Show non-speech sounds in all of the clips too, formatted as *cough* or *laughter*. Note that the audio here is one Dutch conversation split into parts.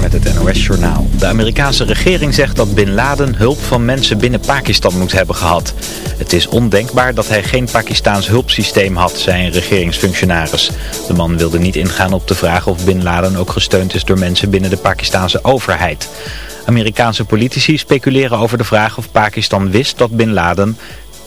Met het NOS Journaal. De Amerikaanse regering zegt dat Bin Laden hulp van mensen binnen Pakistan moet hebben gehad. Het is ondenkbaar dat hij geen Pakistaans hulpsysteem had, zei een regeringsfunctionaris. De man wilde niet ingaan op de vraag of Bin Laden ook gesteund is door mensen binnen de Pakistanse overheid. Amerikaanse politici speculeren over de vraag of Pakistan wist dat Bin Laden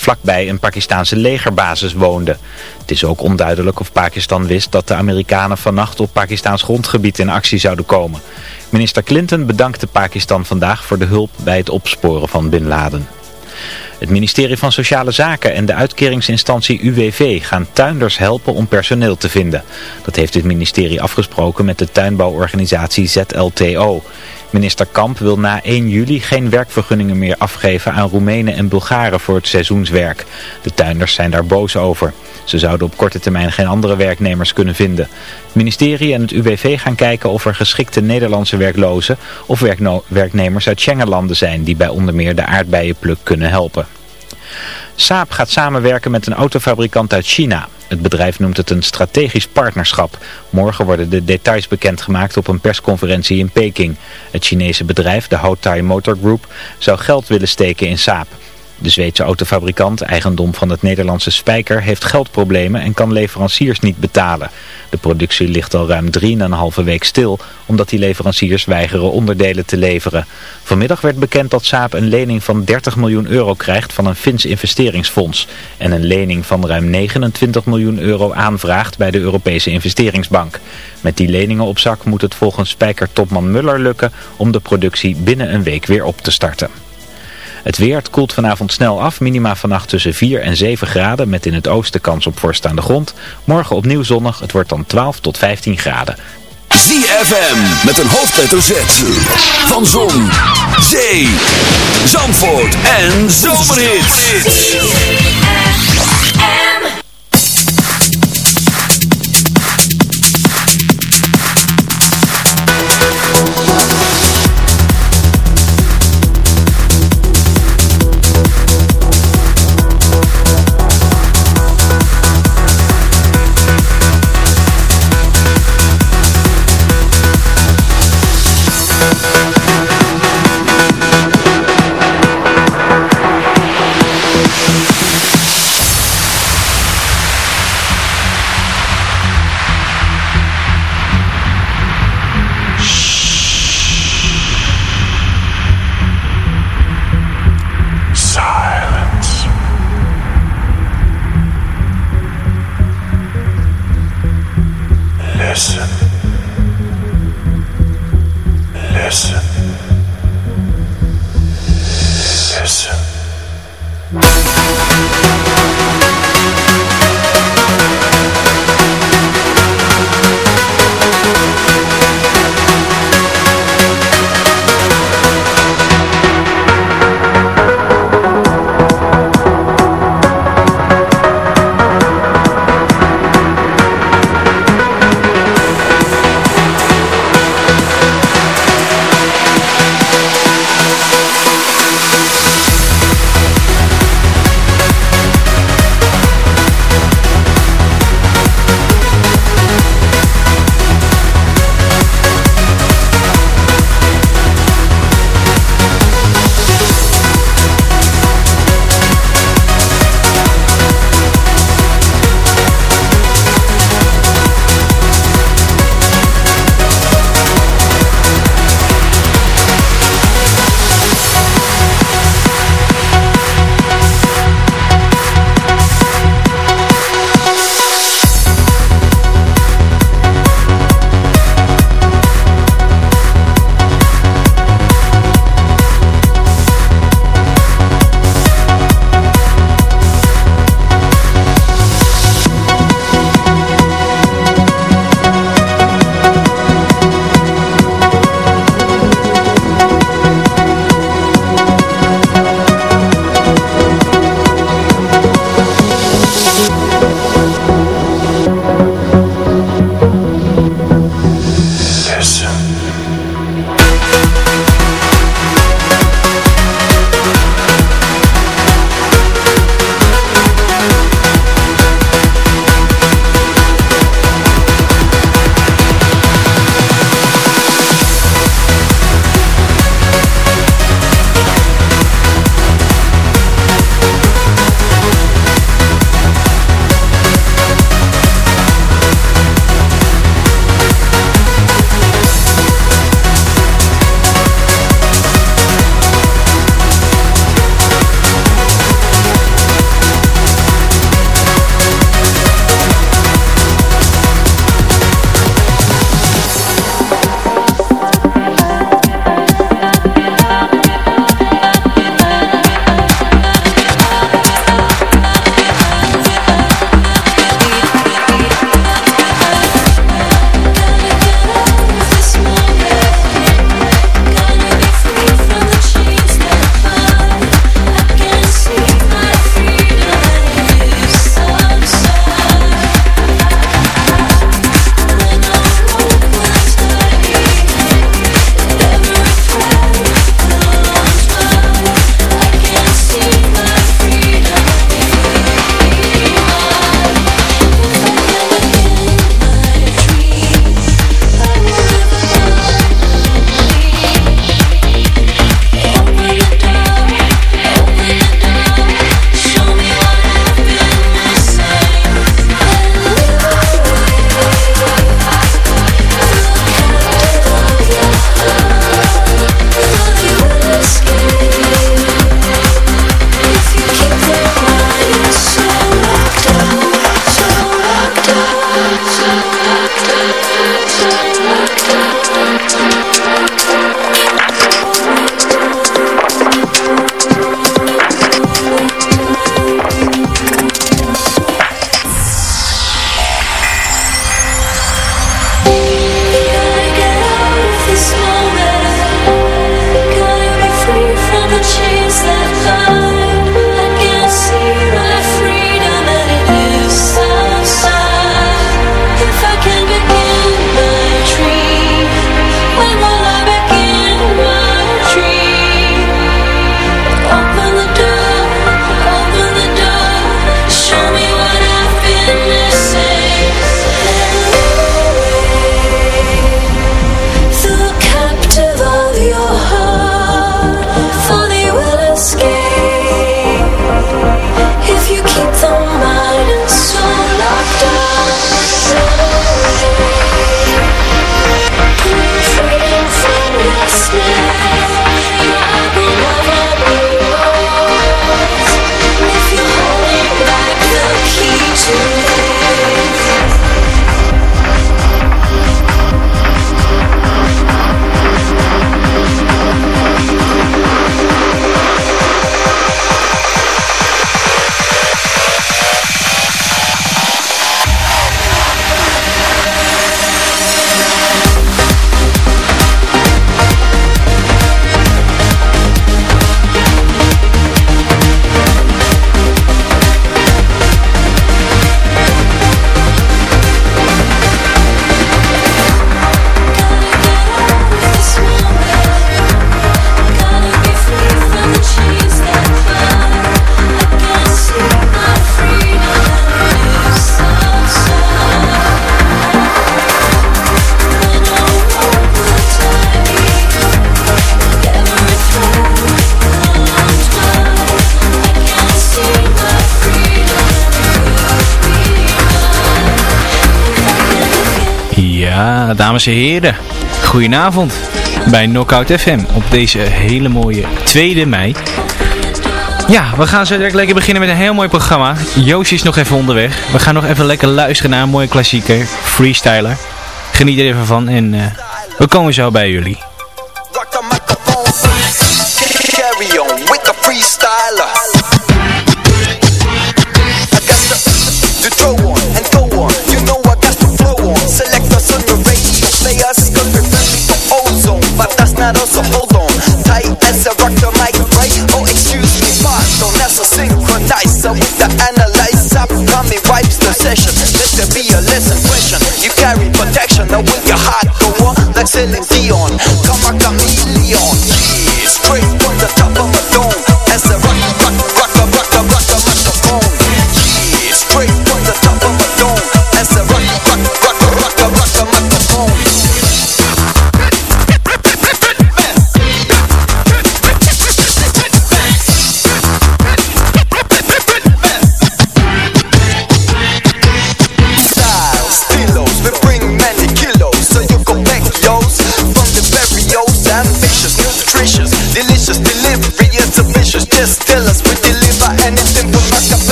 vlakbij een Pakistanse legerbasis woonde. Het is ook onduidelijk of Pakistan wist dat de Amerikanen vannacht op Pakistaans grondgebied in actie zouden komen. Minister Clinton bedankte Pakistan vandaag voor de hulp bij het opsporen van Bin Laden. Het ministerie van Sociale Zaken en de uitkeringsinstantie UWV gaan tuinders helpen om personeel te vinden. Dat heeft het ministerie afgesproken met de tuinbouworganisatie ZLTO. Minister Kamp wil na 1 juli geen werkvergunningen meer afgeven aan Roemenen en Bulgaren voor het seizoenswerk. De tuinders zijn daar boos over. Ze zouden op korte termijn geen andere werknemers kunnen vinden. Het ministerie en het UWV gaan kijken of er geschikte Nederlandse werklozen of werknemers uit Schengenlanden zijn die bij onder meer de aardbeienpluk kunnen helpen. Saab gaat samenwerken met een autofabrikant uit China. Het bedrijf noemt het een strategisch partnerschap. Morgen worden de details bekendgemaakt op een persconferentie in Peking. Het Chinese bedrijf, de Houtai Motor Group, zou geld willen steken in Saab. De Zweedse autofabrikant, eigendom van het Nederlandse Spijker, heeft geldproblemen en kan leveranciers niet betalen. De productie ligt al ruim 3,5 week stil, omdat die leveranciers weigeren onderdelen te leveren. Vanmiddag werd bekend dat Saab een lening van 30 miljoen euro krijgt van een Fins investeringsfonds. En een lening van ruim 29 miljoen euro aanvraagt bij de Europese investeringsbank. Met die leningen op zak moet het volgens Spijker-topman Muller lukken om de productie binnen een week weer op te starten. Het weer, koelt vanavond snel af. Minima vannacht tussen 4 en 7 graden met in het oosten kans op vorst aan de grond. Morgen opnieuw zonnig. Het wordt dan 12 tot 15 graden. ZFM met een hoofdletter Z. Van Zon, Zee, Zandvoort en Zomerhits. Dames en heren, goedenavond bij Knockout FM op deze hele mooie 2 mei. Ja, we gaan zo direct lekker beginnen met een heel mooi programma. Joost is nog even onderweg. We gaan nog even lekker luisteren naar een mooie klassieker, Freestyler. Geniet er even van en eh, we komen zo bij jullie.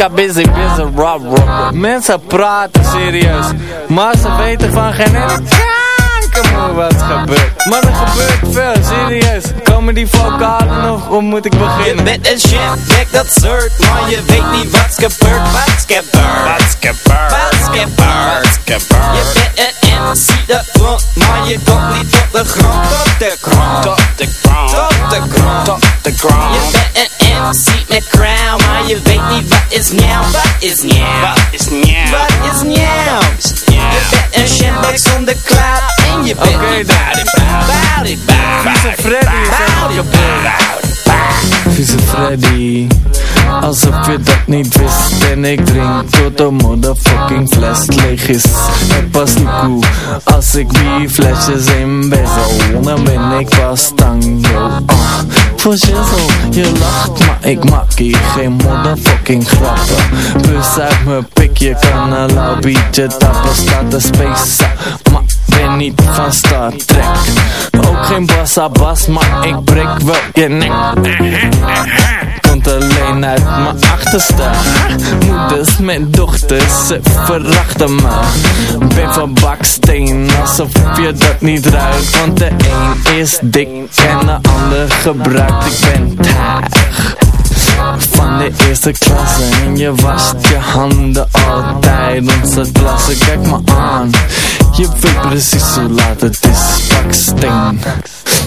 Lekker busy, busy, rob, rob. Mensen praten serieus, maar ze weten van geen kanker wat gebeurt. Maar er gebeurt veel, serieus. Komen die vocalen of hoe moet ik beginnen? Je bent een shit, dat soort, maar je weet niet wat's gebeurd, wat's gebeurd. Wat's gebeurd, wat's gebeurd, wat's gebeurd. Je bent een MC dat klopt, maar je komt niet op de grond, op de grond, op de grond, op de grond, op de grond. Je bent een MC met crown, maar je weet niet wat is nieuw, wat is nieuw, wat is nieuw, wat is nieuw. Je bent een shitbag zonder cloud en je bent Oké, niet boudy, Vieze Freddy Freddy Alsof je dat niet wist En ik drink tot de motherfucking fles leeg is. Het pas niet cool Als ik die flesjes in bezel Dan ben ik pas tang yo uh. Voor shizzle, je lacht maar ik maak hier geen motherfucking grappen. Bus uit mijn pik, je kan een lauw biertje tappen Staat de space maar ben niet van Star Trek. Ook geen bassa bas, maar ik breek wel je nek Komt alleen uit mijn achterste. Moeders met dochters, ze verachten me. Ben van baksteen, alsof je dat niet ruikt. Want de een is dik en de ander gebruikt. Ik ben taag van de eerste klasse. En je wast je handen altijd Onze klasse, kijk me aan Je weet precies hoe laat het is Baksteen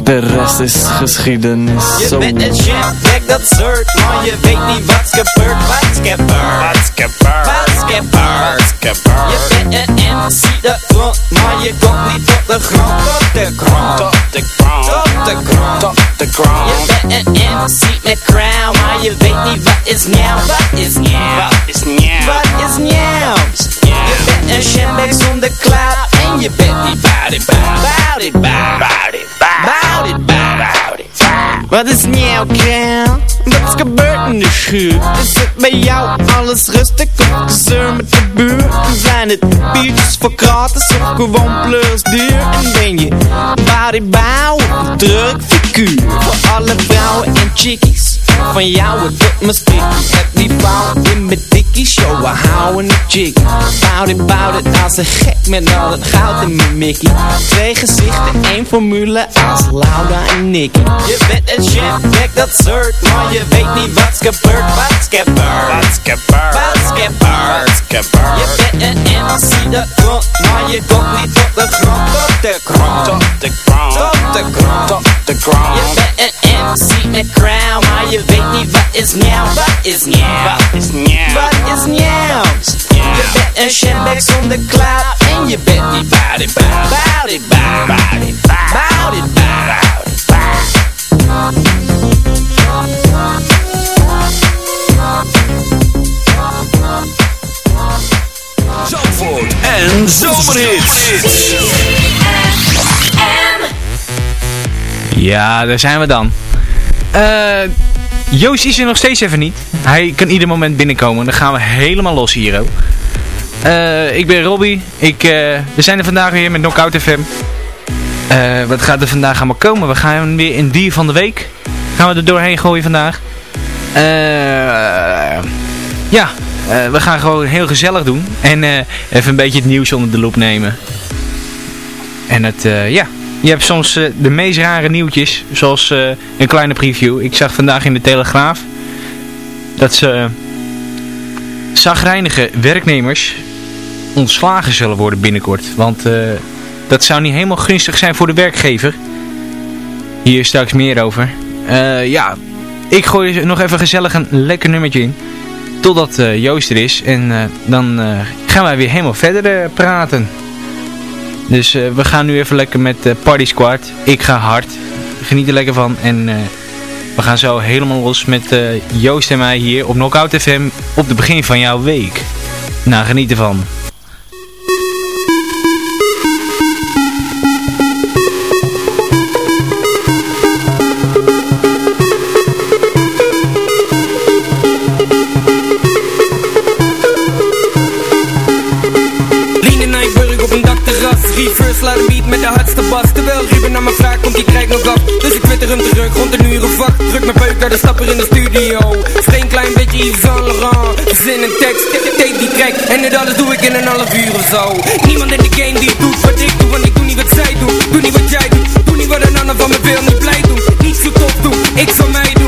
De rest is geschiedenis. Je Zo bent een shitbag, dat soort Maar je weet niet wat's gebeurd, wat's gebeurd Wat's gebeurd, wat's gebeurd, Je bent een MC, dat klopt Maar je komt niet op de grond, op de grond Op de grond, op de grond, op de grond. Je bent een MC met crown Maar je weet niet wat is nieuw, wat is nieuw? Wat is nieuw, wat is nieuw Bent een shitbag zonder cloud En je bent niet boudy, boudy, boudy, boudy, boudy, boudy wat is nieuw, Kel? Wat in de schuur? Is het bij jou alles rustig of gezeur met de buurt? Zijn het biertjes voor gratis of gewoon plus duur? En ben je bodybouw, een druk figuur? Voor alle vrouwen en chickies Van jou het doet me sticky Heb die vrouw in mijn dikkies Yo, we houden het jiggy Bout it, bout it Als een gek met al het goud in mijn mickey Twee gezichten, één formule Als Laura en Nicky. Je bent een shitbag, dat soort Maar je weet niet wat's gebeurd Wat's gebeurd Wat's gebeurd Wat's gebeurd Wat's gebeurd Je bent een MC, dat klopt Maar je komt niet op de grond. Op de grond. Op de grond. Op de grond. Op de grond. Je bent een MC met crown Maar je weet niet wat is nieuw Wat is nieuw Wat is nieuw Wat is nieuw Je bent een shitbag zonder cloud En je bent niet boudy boudy boudy boudy boudy boudy boudy Zandvoort en Zomerhits. Ja, daar zijn we dan. Eh Joost is er nog steeds even niet. Hij kan ieder moment binnenkomen. Dan gaan we helemaal los hier. ook. Eh, ik ben Robbie. Ik, eh, we zijn er vandaag weer met Knockout FM. Eh, wat gaat er vandaag allemaal komen? We gaan weer in Dier van de Week. Gaan we er doorheen gooien vandaag. Ja, we gaan gewoon heel gezellig doen. En even een beetje het nieuws onder de loep nemen. En het, ja, je hebt soms eh, de meest rare nieuwtjes, zoals eh, een kleine preview. Ik zag vandaag in de Telegraaf dat ze uh, zagrijnige werknemers ontslagen zullen worden binnenkort. Want eh, dat zou niet helemaal gunstig zijn voor de werkgever. Hier straks meer over. Eh, ja, ik gooi nog even gezellig een lekker nummertje in. Totdat eh, Joost er is. En eh, dan eh, gaan wij weer helemaal verder eh, praten. Dus eh, we gaan nu even lekker met eh, Party Squad. Ik ga hard. Geniet er lekker van. En eh, we gaan zo helemaal los met Joost en mij hier op Knockout FM. Op het begin van jouw week. Nou, geniet ervan. Dakterras Reverse laat een beat met de hardste bas. Terwijl Ruben naar me vraagt komt die krijgt nog af. Dus ik twitter hem terug rond een uur of acht. Druk mijn peuk naar de stapper in de studio. Steen klein beetje Yves Saint Laurent. Zin in tekst Tape die track En dit alles doe ik in een half uur of zo. Niemand in de game die doet wat ik doe Want ik doe niet wat zij doen. Doe niet wat jij doet. Doe niet wat een ander van me wil Niet blij doen. Niet zo tof doen. Ik zal mij doen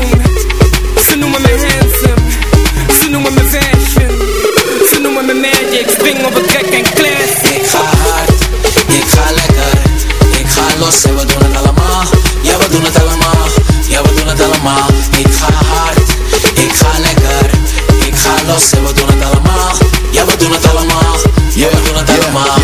Los en we doen het allemaal Ja we doen het allemaal Ja we doen het allemaal Ik ga hard Ik ga lekker Ik ga los en we doen het allemaal Ja we doen het allemaal Ja we doen het allemaal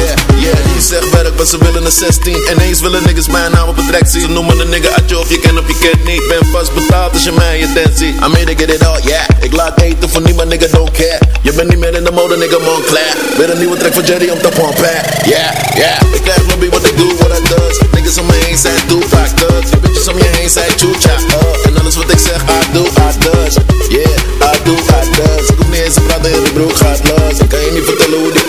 Maar ze willen een 16 Ineens willen niggas mijn naam op zien. Ze noemen een nigga uit je of je kent of je kent niet. Ben vast betaald als je mij je tent ziet. I made it get it all, yeah. Ik laat eten voor niemand, nigga, don't care. Je bent niet meer in de mode, nigga, Montclair. Weer een nieuwe track van Jerry om te pompen. Yeah, yeah. Ik krijg lobby wat ik doe, wat I does. Niggas om me heen zijn Tupac thugs Je bitches om je heen zijn Chucha uh. En alles wat ik zeg, I do, I does. Yeah, I do, I does. Ik hoef niet eens te praten, heel die broek gaat los. Ik kan je niet vertellen hoe die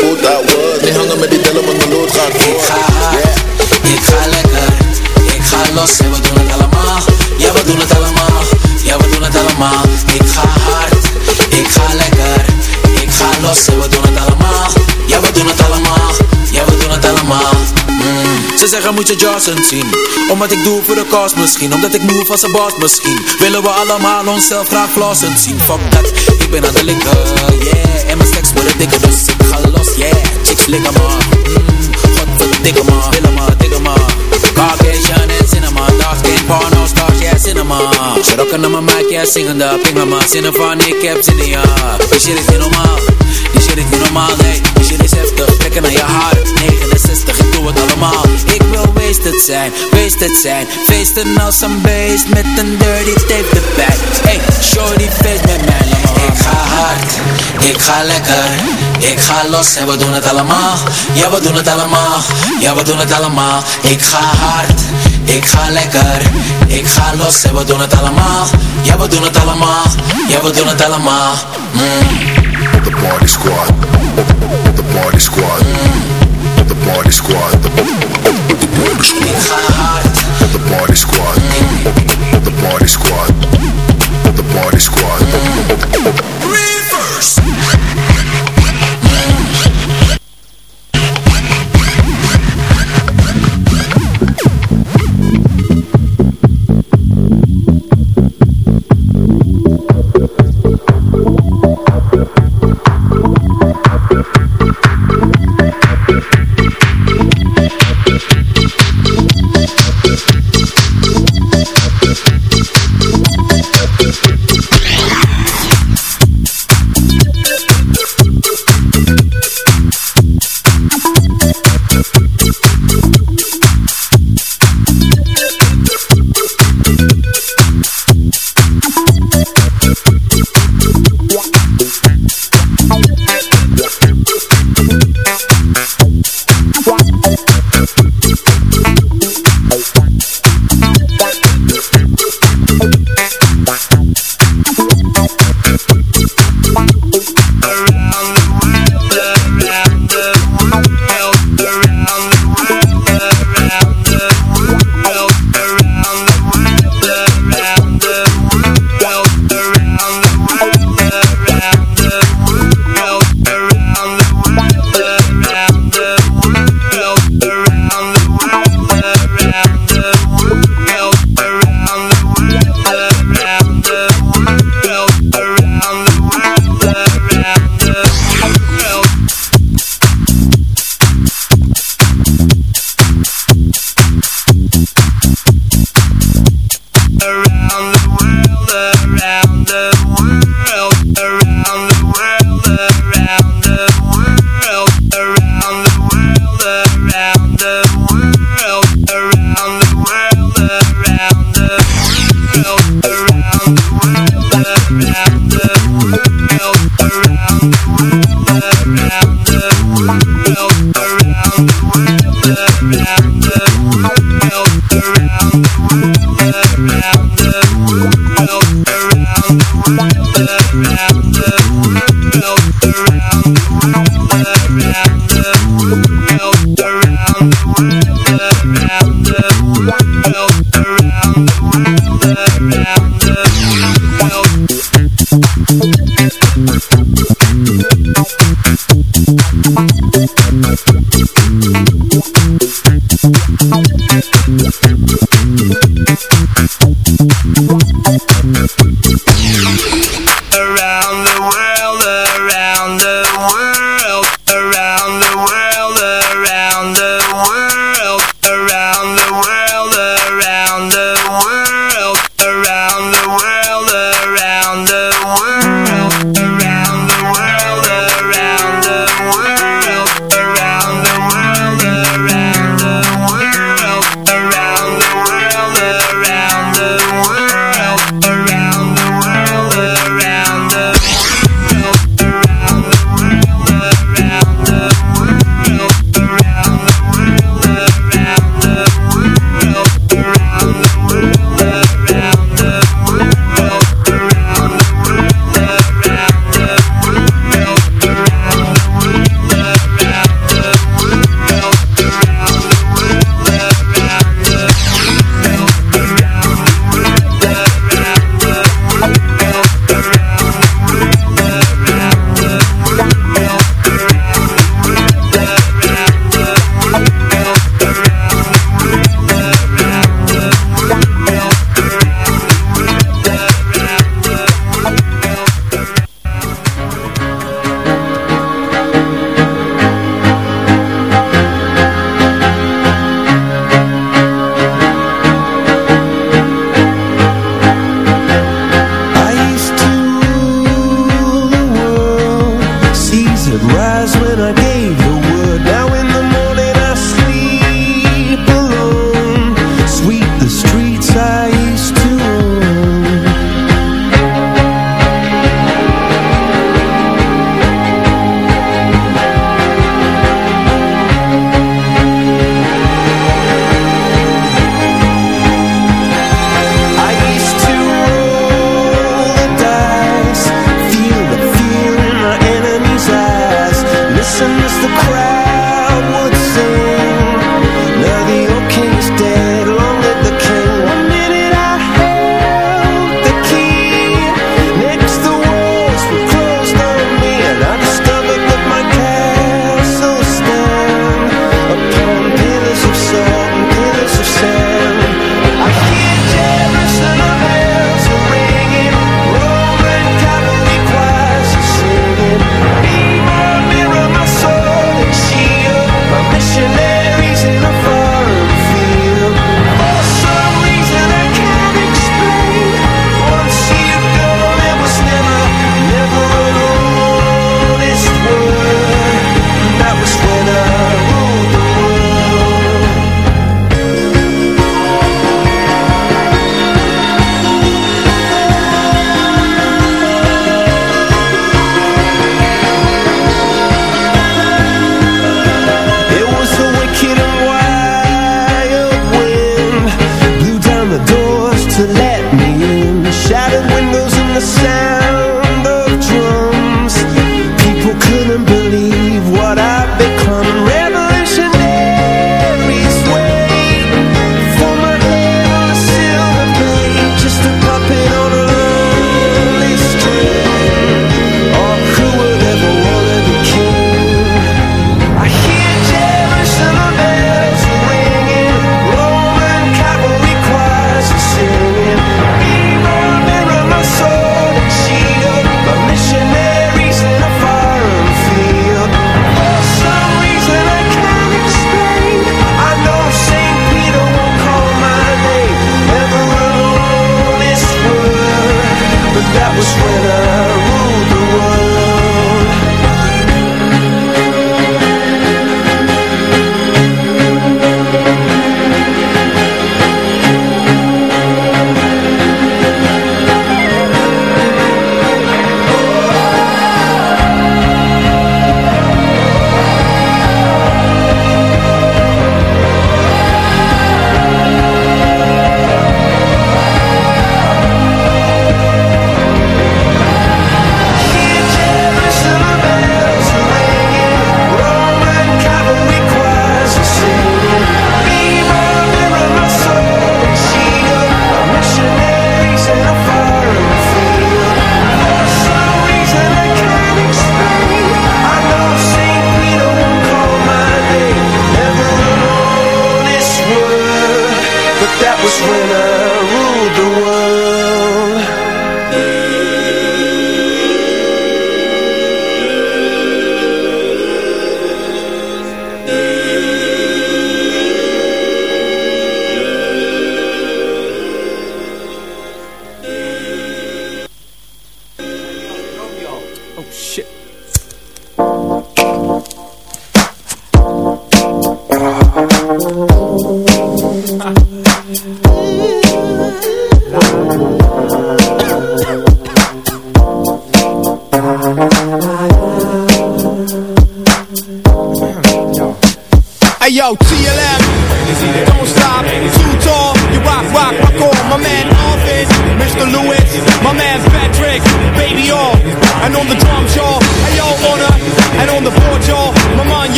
Ik ga hard, ik ga lekker Ik ga los en we doen het allemaal Ja we doen het allemaal Ja we doen het allemaal Ik ga hard, ik ga lekker Ik ga los en we doen het allemaal Ja we doen het allemaal Ja we doen het allemaal. Ze zeggen moet je Johnson zien? Omdat ik doe voor de kast misschien. Omdat ik move als een boss misschien. Willen we allemaal onszelf graag flossen zien? Fuck dat, ik ben aan de linker Yeah, en mijn stacks worden dikker Dus ik ga los, yeah Chicks liggen maar. Mm. Maar, dikke maar Caucasian en cinema Dark skin, porno stars, yeah cinema. Ze rocken aan mijn mic, yeah zingende Pingen maar, zinnen van ik heb zin in ja Die shit shit is niet normaal, nee Die shit is heftig, trekken aan je haar 69, ik doe het allemaal. Ik wil wasted zijn, wasted zijn. Feesten als een beest met een dirty tape erbij Hey, shorty feest met mij, Ik ga hard, ik ga lekker. Ik ga los en we doen het allemaal. Ja, we doen het allemaal. Ja, we doen het allemaal. Ik ga hard, ik ga lekker. Ik ga los en we doen het allemaal. Ja, we doen het allemaal. Ja, we doen het allemaal. Mm. The party squad. The party squad. The party squad. The party squad. The party squad. The squad. The party squad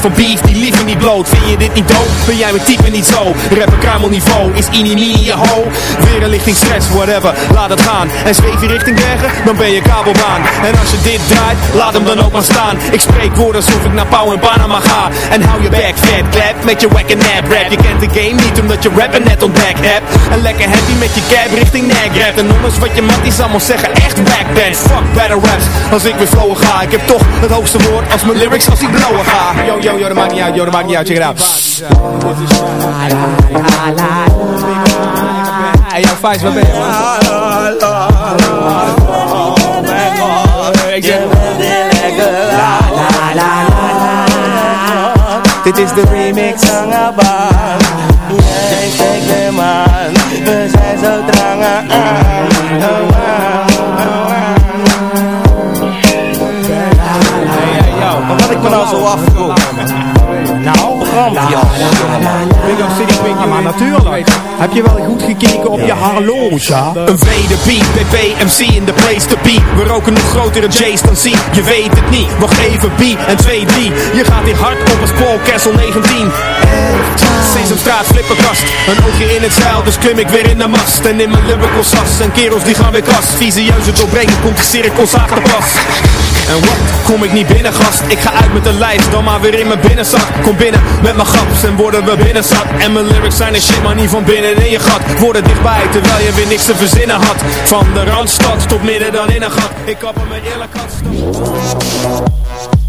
for beef. Jij mijn type niet zo? Rapper kruimelniveau, is ini in je ho. Weer een lichting stress, whatever, laat het gaan En zweef je richting bergen, dan ben je kabelbaan. En als je dit draait, laat hem dan ook maar staan. Ik spreek woorden alsof ik naar Pauw en Panama ga. En hou je back fat clap met je wack en nap rap. Je kent de game niet omdat je rapper net ontdekt hebt. En lekker happy met je cab richting nag rap. En alles wat je matties allemaal zeggen echt back Fuck battle raps, als ik weer flowen ga. Ik heb toch het hoogste woord als mijn lyrics als ik blowen ga. Yo yo yo, dat maakt niet uit, yo dat maakt niet uit, check it out Hey yo waar ben je man? Ik zeg Dit is de remix Jij steekt hem aan, we zijn zo drang aan. Oh, Maar wat ik me nou zo ja, Big Up City Pink, maar natuurlijk Heb je wel goed gekeken op je horloge? Een VDB, BBMC in de place to be. We roken nog grotere J's dan C. Je weet het niet, wacht even B en 2D Je gaat hier hard op als Paul Kessel 19 Sesamstraat, flipperkast Een oogje in het zeil, dus klim ik weer in de mast. En in mijn lyrical sas En kerels die gaan weer kast. Visieuze doorbreken, komt de cirkels aan te pas. En wat, kom ik niet binnen gast? Ik ga uit met een lijst, dan maar weer in mijn binnenzak. Kom binnen met mijn gaps en worden we binnen zat En mijn lyrics zijn een shit, maar niet van binnen in je gat. Worden dichtbij, terwijl je weer niks te verzinnen had. Van de Randstad tot midden dan in een gat. Ik kap hem met eerlijk had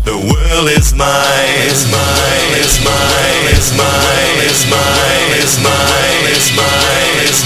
The world is mine, is mine, is mine, is mine, is mine, is mine, is mine, mine, is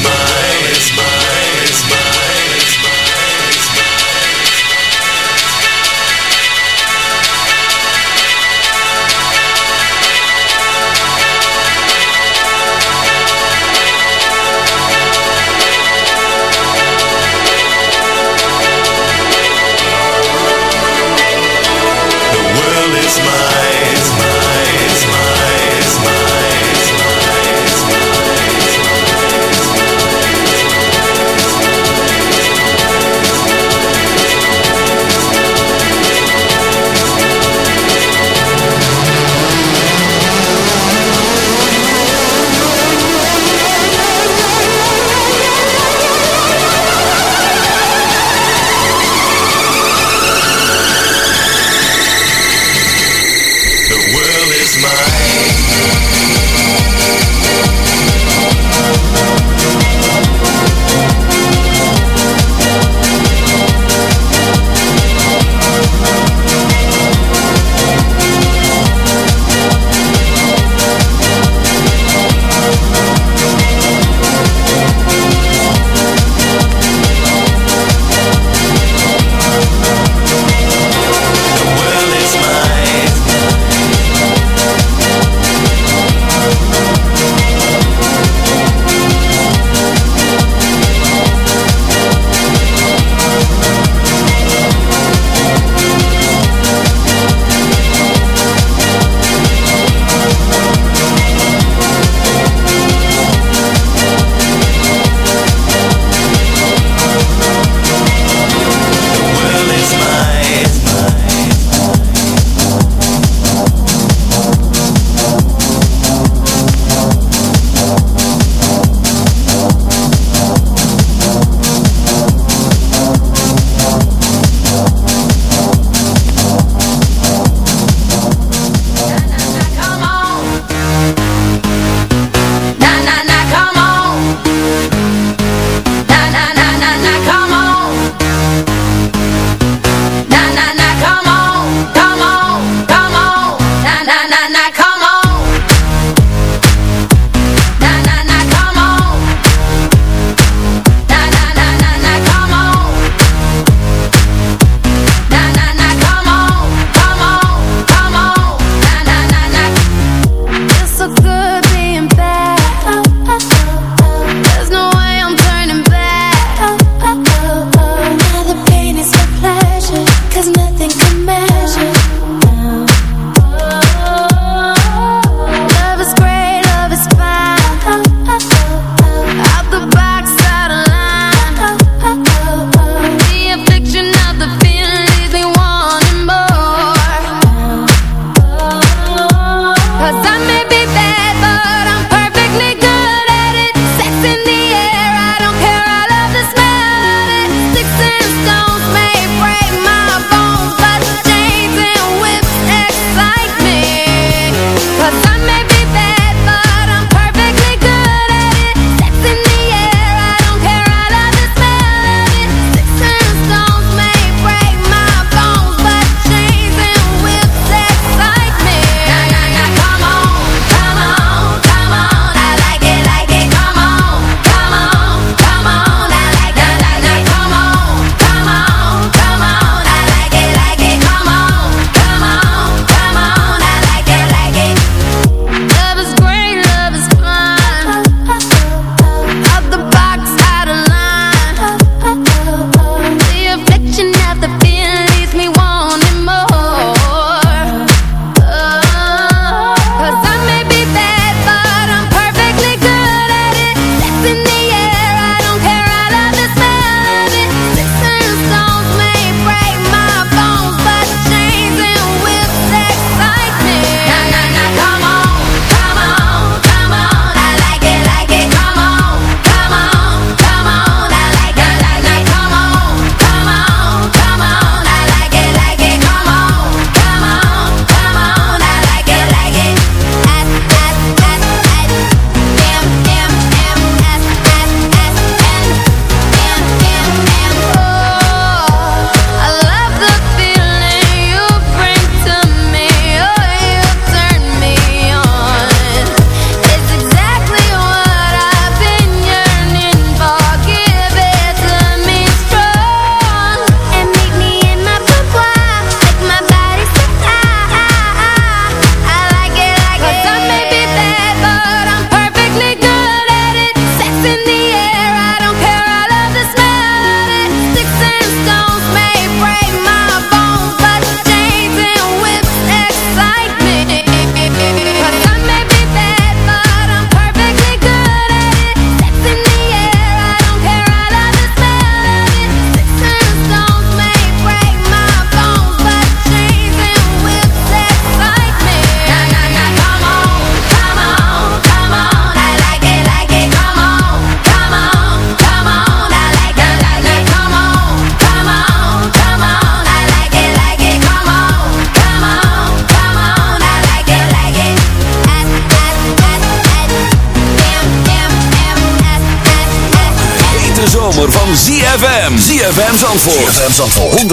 zomer van ZFM. ZFM Zandvoort. ZFM Zandvoort. 106.9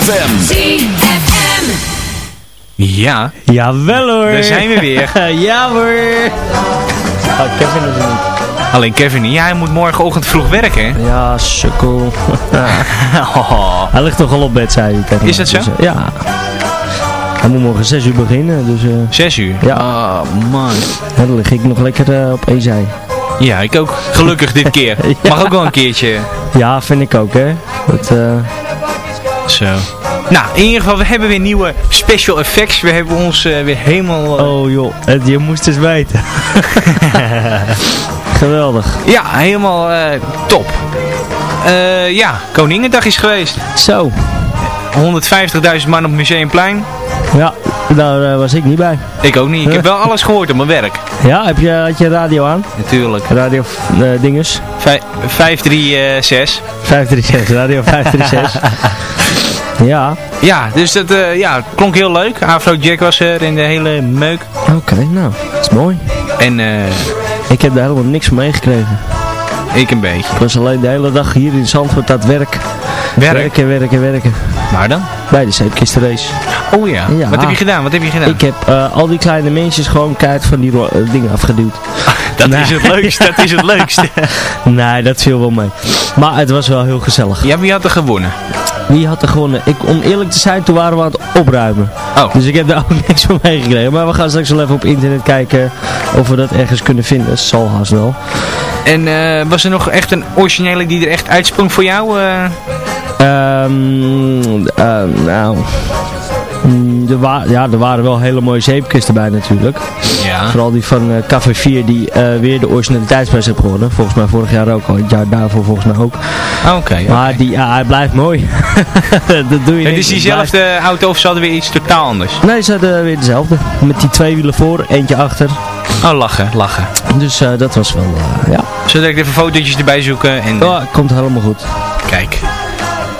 FM. ZFM. Ja. Jawel hoor. Daar zijn we weer. *laughs* ja hoor. Oh, Kevin is er niet. Alleen Kevin niet. Ja, hij moet morgenochtend vroeg werken, hè? Ja, sukkel. *laughs* Oh. Hij ligt toch al op bed, zei hij. tegen Is dat zo? Dus, eh, ja. Hij moet morgen 6 uur beginnen, dus... eh, Zes uur? Ja. Oh, man. ja, dan lig ik nog lekker eh, op één zij. Ja, ik ook. Gelukkig dit keer. *laughs* Ja. Mag ook wel een keertje. Ja, vind ik ook, hè. Dat, eh, Zo. Nou, in ieder geval, we hebben weer nieuwe special effects. We hebben ons eh, weer helemaal... eh, Oh joh, het- je moest eens weten. *laughs* Geweldig. Ja, helemaal top. Eh, ja, Koningendag is geweest. Zo. 150.000 man op Museumplein. Ja, daar eh, was ik niet bij. Ik ook niet. Ik heb wel alles gehoord op mijn werk. Ja, heb je, had je radio aan? Natuurlijk. Radio eh, dinges? Vij- 536. 536, radio 536. *laughs* ja. Ja, dus dat eh, ja, klonk heel leuk. Afrojack was er in de hele meuk. Oké, nou, dat is mooi. En eh, Ik heb daar helemaal niks van meegekregen. ik een beetje. Ik was alleen de hele dag hier in Zandvoort aan het werk. Werk? Werken, werken, werken. Waar dan? Bij de zeepkistenrace. Oh ja. Ja. Wat heb je gedaan? Wat heb je gedaan? Ik heb eh, al die kleine mensjes gewoon keihard van die eh, dingen afgeduwd. dat Nee. is het leukste. Dat is het leukste. *laughs* nee, dat viel wel mee. Maar het was wel heel gezellig. ja, wie had er gewonnen? Wie had er gewonnen? Ik, om eerlijk te zijn, toen waren we aan het opruimen. Oh. Dus ik heb daar ook *laughs* niks van meegekregen. Maar we gaan straks wel even op internet kijken of we dat ergens kunnen vinden. Dat zal haast wel. En eh, was er nog echt een originele die er echt uitsprong voor jou? eh? Ehm, eh, nou... mm, Er, wa ja, er waren wel hele mooie zeepkisten bij natuurlijk. Ja. Vooral die van eh Café 4 die eh, weer de originaliteitsprijs heeft gewonnen. Volgens mij vorig jaar ook al. Het jaar daarvoor volgens mij ook. Ah, Oké. Maar die, ja, hij blijft mooi. *laughs* dat doe je Het is Het blijft- diezelfde auto of ze hadden weer iets totaal anders? Nee, ze hadden weer dezelfde. Met die twee wielen voor, eentje achter. Oh, lachen, lachen. Dus eh, dat was wel, ja. Zodat ik even fotootjes erbij zoeken en Oh, komt helemaal goed. kijk.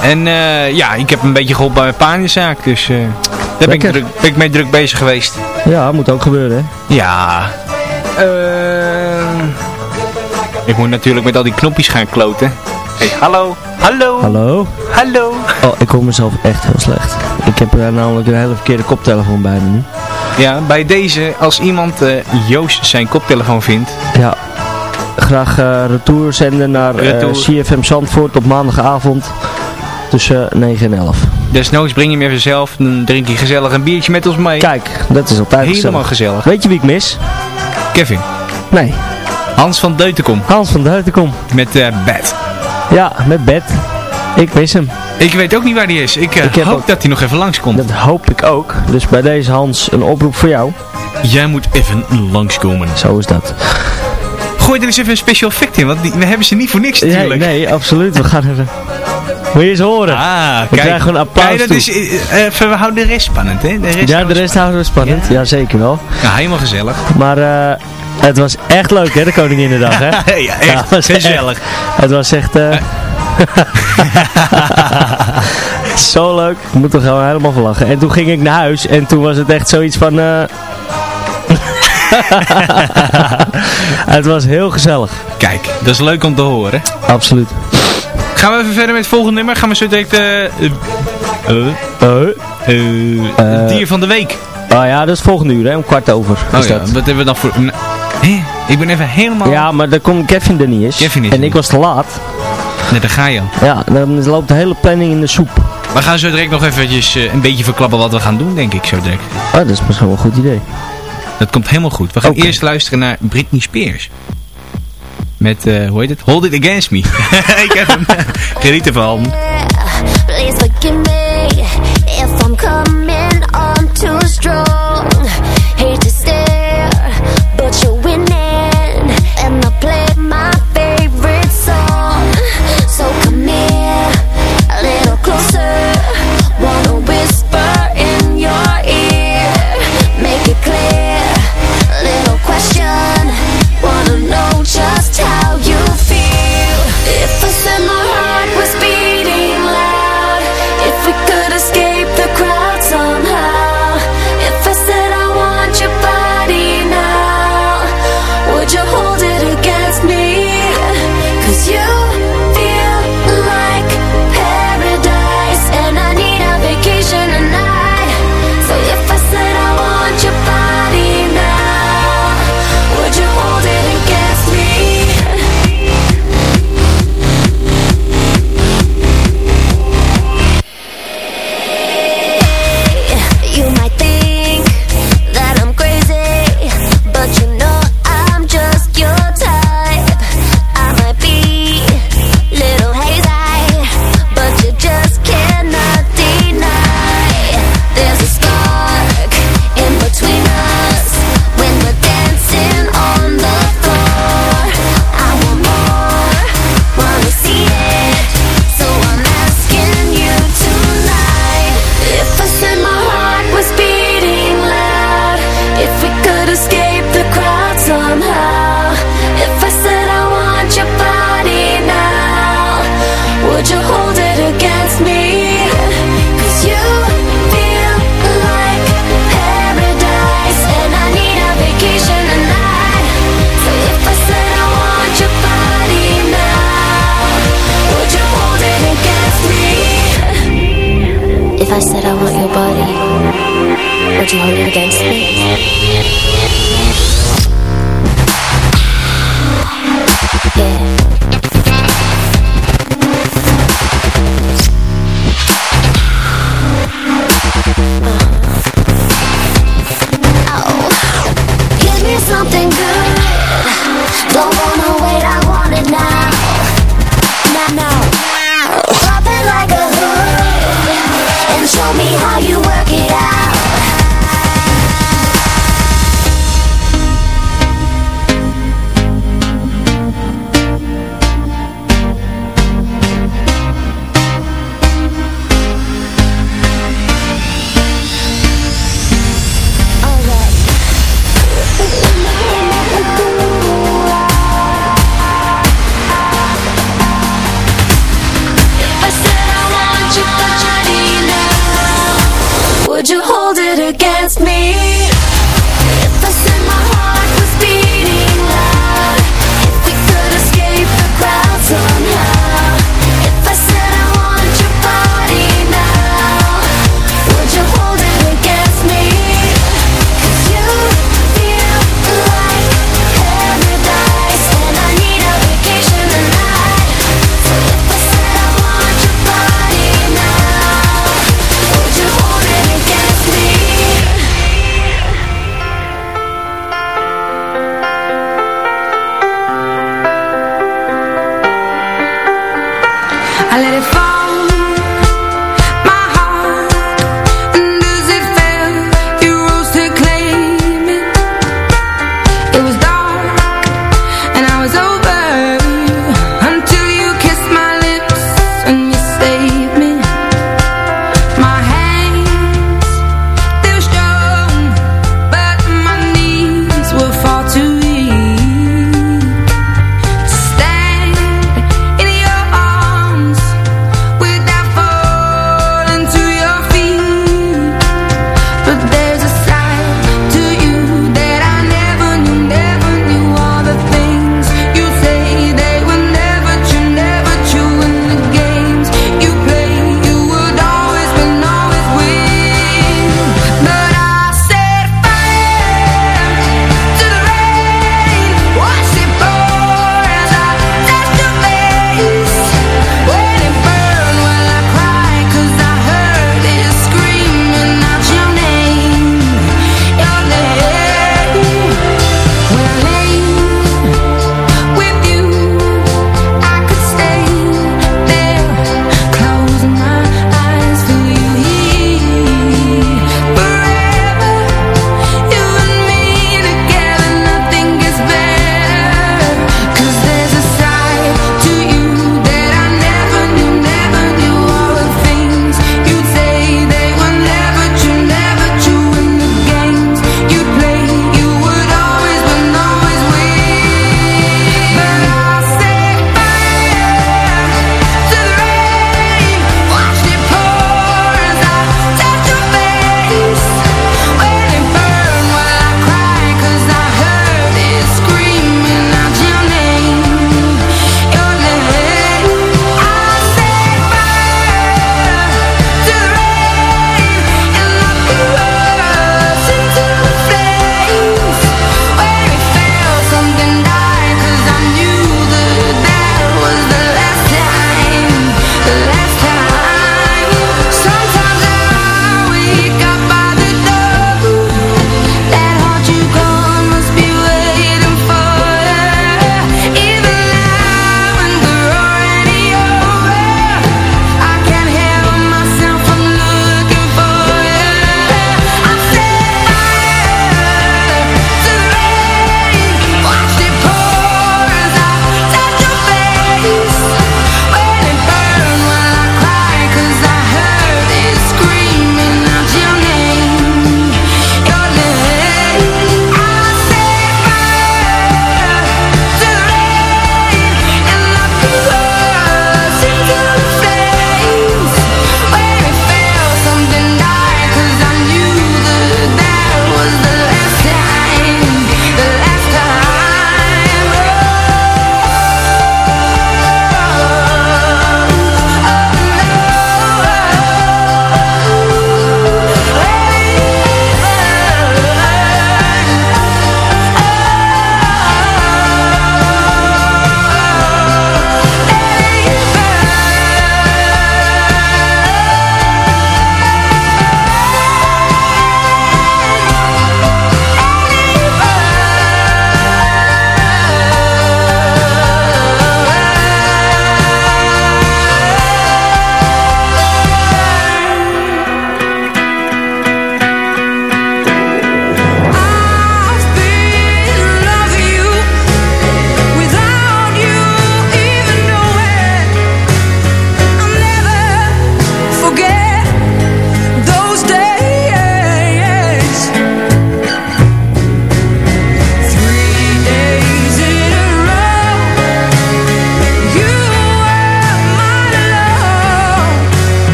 En eh, ja, ik heb een beetje geholpen bij mijn pa in de zaak, dus eh, daar ben ik, druk, ben ik mee druk bezig geweest. Ja, moet ook gebeuren, hè. Ja. Eh, ik moet natuurlijk met al die knopjes gaan kloten. Hey, hallo. Hallo. Hallo? Hallo. Oh, ik hoor mezelf echt heel slecht. Ik heb eh, namelijk een hele verkeerde koptelefoon bij me nu. Ja, bij deze, als iemand eh, Joost zijn koptelefoon vindt, Ja. Graag retour zenden naar Retour. CFM Zandvoort op maandagavond tussen 9 en 11. desnoods breng je hem even zelf, dan drink je gezellig een biertje met ons mee. Kijk, dat is altijd Helemaal gezellig. gezellig. Weet je wie ik mis? Kevin, Nee, Hans van Deutenkom Hans van Duitenkom. met eh Bad. Ja, met bed. Ik mis hem. Ik weet ook niet waar die is. Ik, eh, Ik hoop ook- dat hij nog even langskomt. Dat hoop ik ook. Dus bij deze Hans een oproep voor jou. Jij moet even langskomen. Zo is dat. Gooi er eens even een special effect in, want die, we hebben ze niet voor niks Nee, natuurlijk. nee, absoluut. We gaan even... Wil je eens horen? Ah, We kijk. krijgen een applaus Kijk, dat is, eh, eh, we houden de rest spannend, hè? De rest ja, de we rest houden we spannend. Ja, zeker wel. Ja, helemaal gezellig. Maar eh, het was echt leuk, hè, de Koninginnedag, hè? *laughs* ja, echt het was gezellig. het was echt... eh, *laughs* zo leuk. Ik moet er gewoon helemaal van lachen. En toen ging ik naar huis en toen was het echt zoiets van... eh, *laughs* het was heel gezellig. Kijk, dat is leuk om te horen. Absoluut. Gaan we even verder met het volgende nummer? Gaan we zo direct... eh eh, eh, het dier van de week. Oh ja, dat is volgende uur, hè? Om kwart over. Oh ja, dat. wat hebben we dan voor... Hé, ik ben even helemaal... Ja, maar dan komt Kevin er niet eens. Kevin is en ik was te laat. Nee, daar ga je. Ja, dan loopt de hele planning in de soep. We gaan zo direct nog eventjes een beetje verklappen wat we gaan doen, denk ik zo direct. Oh, dat is misschien wel een goed idee. Dat komt helemaal goed. We gaan eerst luisteren naar Britney Spears. Met, eh, hoe heet het? Hold It Against Me. *laughs* ik heb hem. Geniet ervan. Please forgive me if I'm coming on too strong. Hate to stare, but would you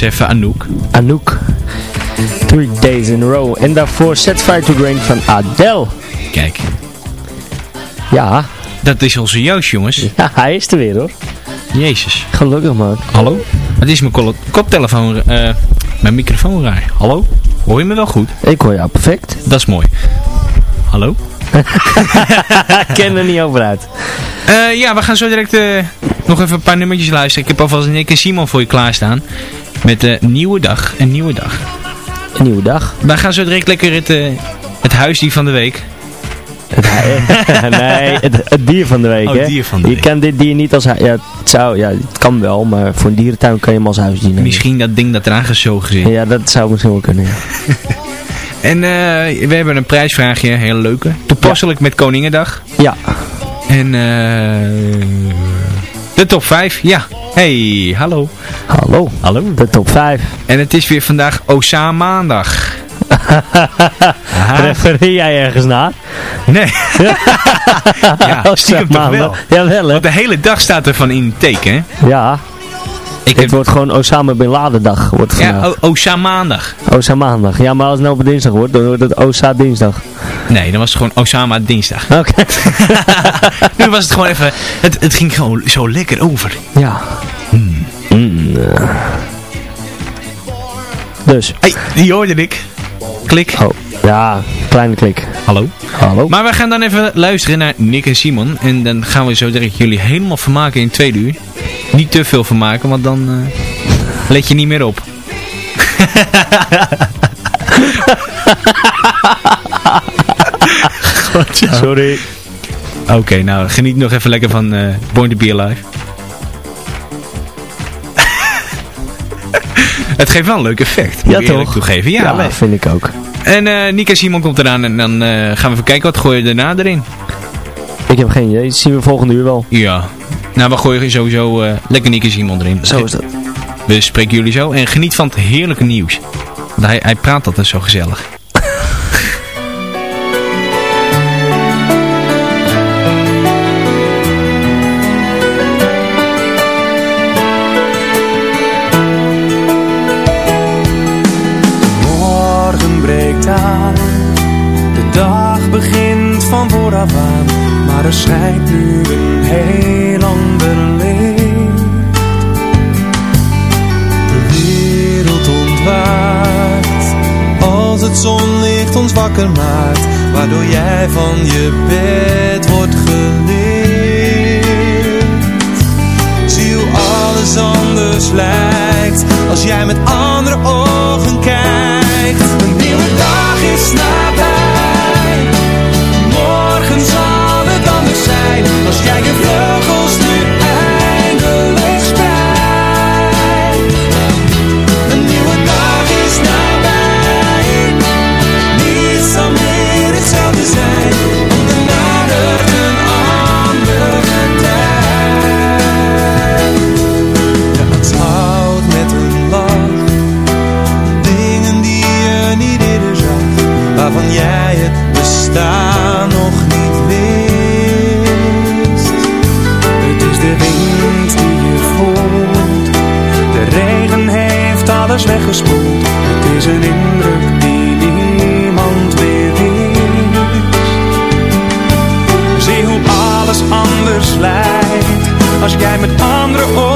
was even Anouk. Anouk. Three Days in a Row. En daarvoor Set Fire to the Rain van Adele. Kijk, Ja, dat is onze Joost, jongens. ja hij is er weer hoor. Jezus. Gelukkig man. Hallo? Het is mijn koptelefoon, eh, mijn microfoon raar. Hallo? Hoor je me wel goed? Ik hoor jou perfect. Dat is mooi. Hallo? *laughs* Ik ken er niet over uit. Eh, ja, we gaan zo direct eh, nog even een paar nummertjes luisteren. Ik heb alvast Nick en Simon voor je klaarstaan. Met de nieuwe dag. Een nieuwe dag. Een nieuwe dag. We gaan zo direct lekker het, eh, het huisdier van de week. *laughs* nee, het, het dier van de week Oh, hè. dier van de je week. kan dit dier niet als ja, het zou, ja, het kan wel, maar voor een dierentuin kan je hem als huisdier nemen. Misschien dat ding dat eraan gezogen zit. Ja, dat zou misschien wel kunnen. ja. *laughs* En eh, we hebben een prijsvraagje, hele leuke. Toepasselijk met Koningendag. Ja. En eh de top 5, ja. Hey, hallo. Hallo. Hallo. De top 5. En het is weer vandaag Osama maandag. *laughs* Refereer jij ergens naar? Nee. *laughs* ja, stiekem toch wel. Jawel hè. Want de hele dag staat er van in teken, hè? Ja. Ik Het wordt gewoon Osama Bin Laden dag. Wordt Ja, vandaag. O- Osama maandag. Osa maandag. Ja, maar als het nou op dinsdag wordt, dan wordt het Osa dinsdag. Nee, dan was het gewoon Osama dinsdag. Oké. *laughs* *laughs* nu was het gewoon even... Het, het ging gewoon zo lekker over. Ja. Mm, eh. Dus. Hey, die hoorde ik. Klik. Oh. Ja, kleine klik. Hallo. Hallo. Maar we gaan dan even luisteren naar Nick en Simon. En dan gaan we zo direct jullie helemaal vermaken in twee uur. Niet te veel vermaken, want dan eh, let je niet meer op. *laughs* Sorry. Oké, nou geniet nog even lekker van eh Born to Be Alive. *laughs* Het geeft wel een leuk effect. moet Ja, toch? Toegeven. Ja, Ja, leuk. vind ik ook. En Nick en Simon komt eraan en dan eh, gaan we even kijken wat gooi je daarna erin. Ik heb geen idee. Dat zien we volgende uur wel. Ja. Nou, we gooien sowieso eh, lekker Nick en Simon erin. Zo is dat. We spreken jullie zo en geniet van het heerlijke nieuws. Want hij, hij praat altijd zo gezellig. Vooraf aan, maar er schijnt nu een heel ander licht. De wereld ontwaakt, als het zonlicht ons wakker maakt, waardoor jij van je bed wordt geleerd. Zie hoe alles anders lijkt Als jij met andere ogen kijkt Een nieuwe dag is nabij Waarvan jij het bestaan nog niet wist. Het is de wind die je voelt. De regen heeft alles weggespoeld. Het is een indruk die niemand meer wist. Zie hoe alles anders lijkt. Als jij met andere ogen